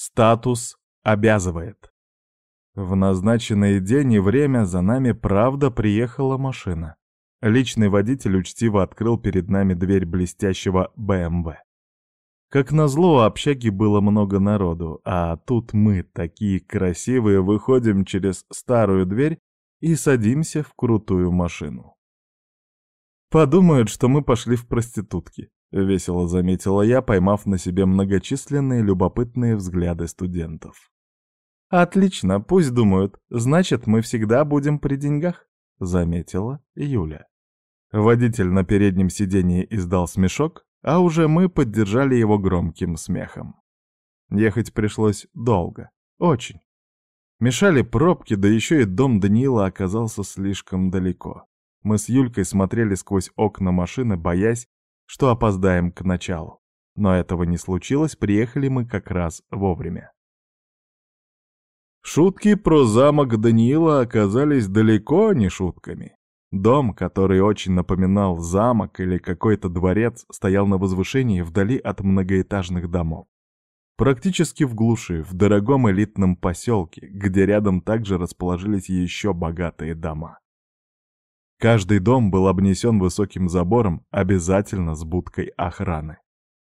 Статус обязывает. В назначенный день и время за нами правда приехала машина. Личный водитель учтиво открыл перед нами дверь блестящего БМВ. Как назло, у общаги было много народу, а тут мы, такие красивые, выходим через старую дверь и садимся в крутую машину. Подумают, что мы пошли в проститутки. — весело заметила я, поймав на себе многочисленные любопытные взгляды студентов. «Отлично, пусть думают. Значит, мы всегда будем при деньгах», — заметила Юля. Водитель на переднем сидении издал смешок, а уже мы поддержали его громким смехом. Ехать пришлось долго, очень. Мешали пробки, да еще и дом Даниила оказался слишком далеко. Мы с Юлькой смотрели сквозь окна машины, боясь, что опоздаем к началу. Но этого не случилось, приехали мы как раз вовремя. Шутки про замок Даниила оказались далеко не шутками. Дом, который очень напоминал замок или какой-то дворец, стоял на возвышении вдали от многоэтажных домов. Практически в глуши, в дорогом элитном поселке, где рядом также расположились еще богатые дома. Каждый дом был обнесен высоким забором, обязательно с будкой охраны.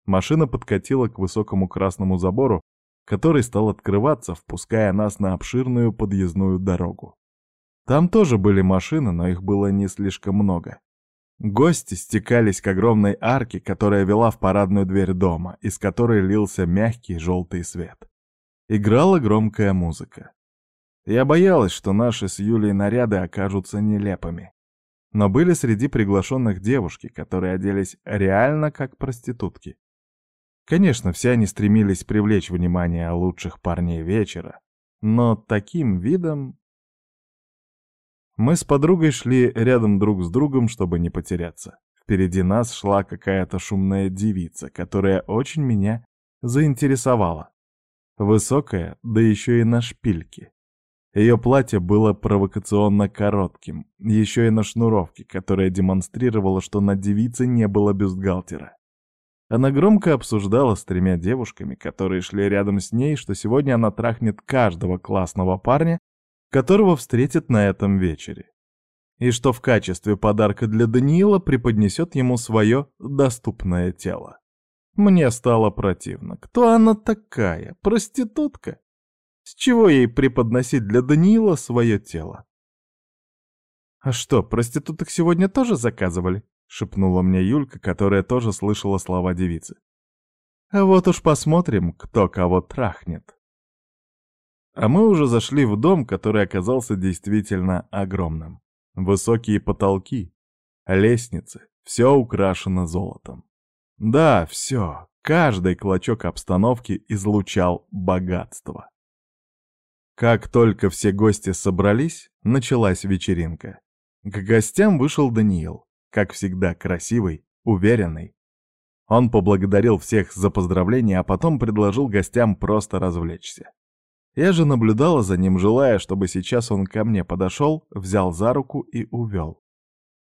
Машина подкатила к высокому красному забору, который стал открываться, впуская нас на обширную подъездную дорогу. Там тоже были машины, но их было не слишком много. Гости стекались к огромной арке, которая вела в парадную дверь дома, из которой лился мягкий желтый свет. Играла громкая музыка. Я боялась, что наши с Юлей наряды окажутся нелепыми. Но были среди приглашенных девушки, которые оделись реально как проститутки. Конечно, все они стремились привлечь внимание лучших парней вечера, но таким видом... Мы с подругой шли рядом друг с другом, чтобы не потеряться. Впереди нас шла какая-то шумная девица, которая очень меня заинтересовала. Высокая, да еще и на шпильке. Ее платье было провокационно коротким, еще и на шнуровке, которая демонстрировала, что на девице не было бюстгальтера. Она громко обсуждала с тремя девушками, которые шли рядом с ней, что сегодня она трахнет каждого классного парня, которого встретит на этом вечере. И что в качестве подарка для Даниила преподнесет ему свое доступное тело. Мне стало противно. Кто она такая? Проститутка? С чего ей преподносить для Даниила свое тело? «А что, проституток сегодня тоже заказывали?» — шепнула мне Юлька, которая тоже слышала слова девицы. «А вот уж посмотрим, кто кого трахнет». А мы уже зашли в дом, который оказался действительно огромным. Высокие потолки, лестницы, все украшено золотом. Да, все, каждый клочок обстановки излучал богатство. Как только все гости собрались, началась вечеринка. К гостям вышел Даниил, как всегда красивый, уверенный. Он поблагодарил всех за поздравления, а потом предложил гостям просто развлечься. Я же наблюдала за ним, желая, чтобы сейчас он ко мне подошел, взял за руку и увел.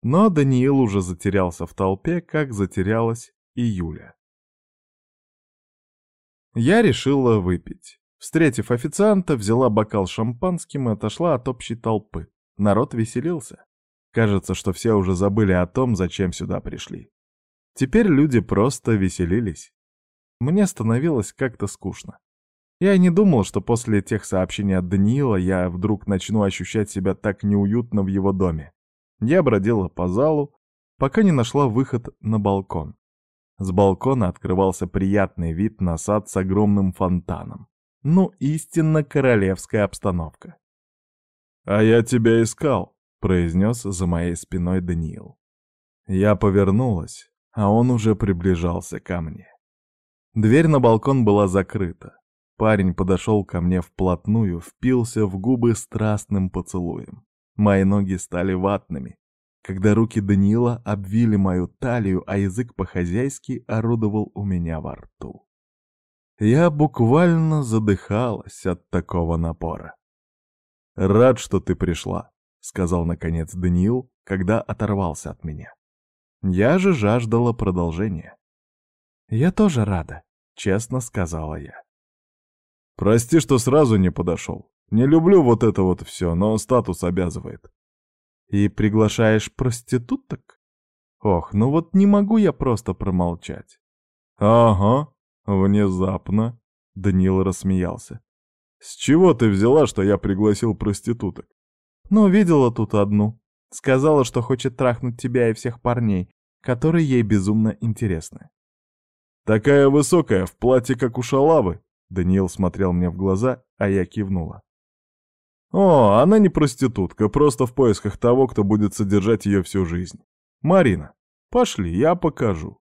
Но Даниил уже затерялся в толпе, как затерялась и Юля. Я решила выпить. Встретив официанта, взяла бокал шампанским и отошла от общей толпы. Народ веселился. Кажется, что все уже забыли о том, зачем сюда пришли. Теперь люди просто веселились. Мне становилось как-то скучно. Я и не думал, что после тех сообщений от Даниила я вдруг начну ощущать себя так неуютно в его доме. Я бродила по залу, пока не нашла выход на балкон. С балкона открывался приятный вид на сад с огромным фонтаном. Ну, истинно королевская обстановка. «А я тебя искал», — произнес за моей спиной Даниил. Я повернулась, а он уже приближался ко мне. Дверь на балкон была закрыта. Парень подошел ко мне вплотную, впился в губы страстным поцелуем. Мои ноги стали ватными, когда руки Даниила обвили мою талию, а язык по-хозяйски орудовал у меня во рту. Я буквально задыхалась от такого напора. «Рад, что ты пришла», — сказал наконец Даниил, когда оторвался от меня. Я же жаждала продолжения. «Я тоже рада», — честно сказала я. Прости, что сразу не подошел. Не люблю вот это вот все, но статус обязывает. И приглашаешь проституток? Ох, ну вот не могу я просто промолчать. Ага, внезапно. Даниил рассмеялся. С чего ты взяла, что я пригласил проституток? Ну, видела тут одну. Сказала, что хочет трахнуть тебя и всех парней, которые ей безумно интересны. Такая высокая, в платье, как у шалавы. Даниил смотрел мне в глаза, а я кивнула. О, она не проститутка, просто в поисках того, кто будет содержать ее всю жизнь. Марина, пошли, я покажу.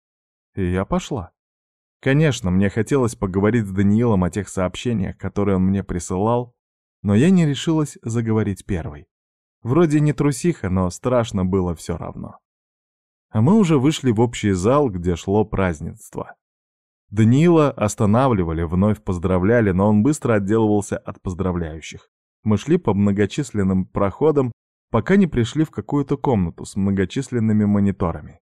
И я пошла. Конечно, мне хотелось поговорить с Даниилом о тех сообщениях, которые он мне присылал, но я не решилась заговорить первой. Вроде не трусиха, но страшно было все равно. А мы уже вышли в общий зал, где шло празднество. Даниила останавливали, вновь поздравляли, но он быстро отделывался от поздравляющих. Мы шли по многочисленным проходам, пока не пришли в какую-то комнату с многочисленными мониторами.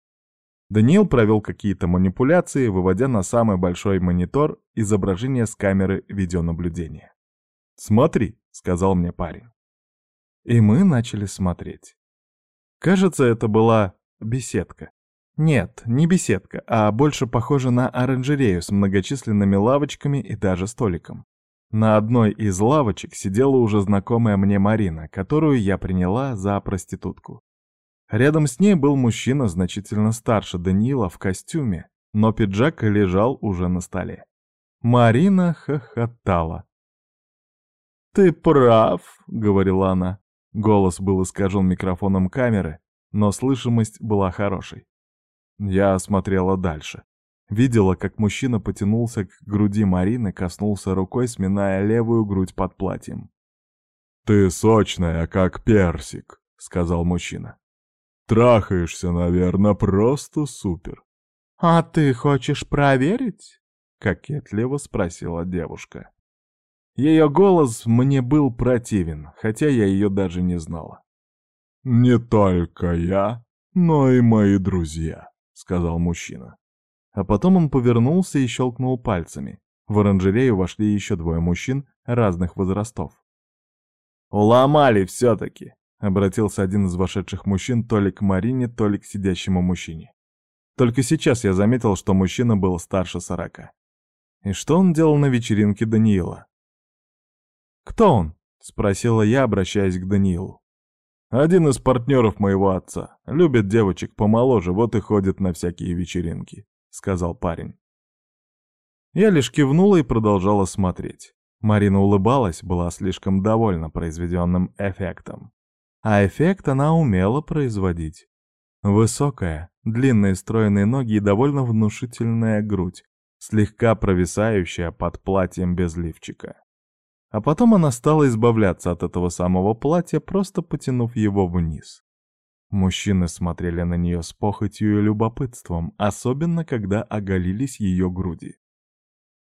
Даниил провел какие-то манипуляции, выводя на самый большой монитор изображение с камеры видеонаблюдения. «Смотри», — сказал мне парень. И мы начали смотреть. Кажется, это была беседка. Нет, не беседка, а больше похоже на оранжерею с многочисленными лавочками и даже столиком. На одной из лавочек сидела уже знакомая мне Марина, которую я приняла за проститутку. Рядом с ней был мужчина значительно старше Даниила в костюме, но пиджак лежал уже на столе. Марина хохотала. «Ты прав», — говорила она. Голос был искажен микрофоном камеры, но слышимость была хорошей. Я смотрела дальше. Видела, как мужчина потянулся к груди Марины, коснулся рукой, сминая левую грудь под платьем. «Ты сочная, как персик», — сказал мужчина. «Трахаешься, наверное, просто супер». «А ты хочешь проверить?» — кокетливо спросила девушка. Ее голос мне был противен, хотя я ее даже не знала. «Не только я, но и мои друзья», — сказал мужчина. А потом он повернулся и щелкнул пальцами. В оранжерею вошли еще двое мужчин разных возрастов. «Уломали все-таки!» — обратился один из вошедших мужчин то ли к Марине, то ли к сидящему мужчине. Только сейчас я заметил, что мужчина был старше сорока. И что он делал на вечеринке Даниила? «Кто он?» — спросила я, обращаясь к Даниилу. «Один из партнеров моего отца. Любит девочек помоложе, вот и ходит на всякие вечеринки», — сказал парень. Я лишь кивнула и продолжала смотреть. Марина улыбалась, была слишком довольна произведенным эффектом. А эффект она умела производить. Высокая, длинные стройные ноги и довольно внушительная грудь, слегка провисающая под платьем без лифчика. А потом она стала избавляться от этого самого платья, просто потянув его вниз. Мужчины смотрели на нее с похотью и любопытством, особенно когда оголились ее груди.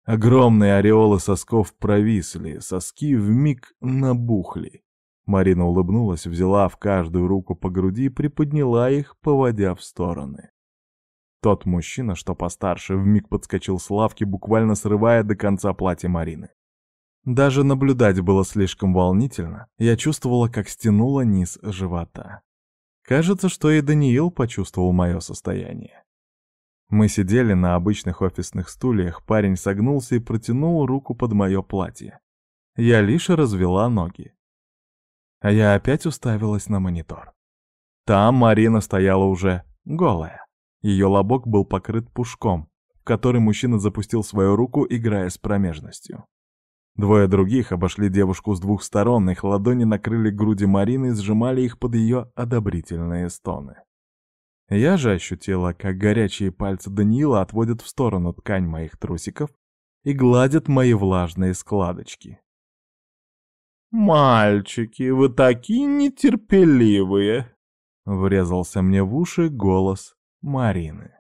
Огромные ореолы сосков провисли, соски вмиг набухли. Марина улыбнулась, взяла в каждую руку по груди и приподняла их, поводя в стороны. Тот мужчина, что постарше, вмиг подскочил с лавки, буквально срывая до конца платья Марины. Даже наблюдать было слишком волнительно, я чувствовала, как стянула низ живота. Кажется, что и Даниил почувствовал мое состояние. Мы сидели на обычных офисных стульях, парень согнулся и протянул руку под мое платье. Я лишь развела ноги. А я опять уставилась на монитор. Там Марина стояла уже голая. Ее лобок был покрыт пушком, в который мужчина запустил свою руку, играя с промежностью. Двое других обошли девушку с двух сторон, их ладони накрыли груди Марины и сжимали их под ее одобрительные стоны. Я же ощутила, как горячие пальцы Даниила отводят в сторону ткань моих трусиков и гладят мои влажные складочки. «Мальчики, вы такие нетерпеливые!» — врезался мне в уши голос Марины.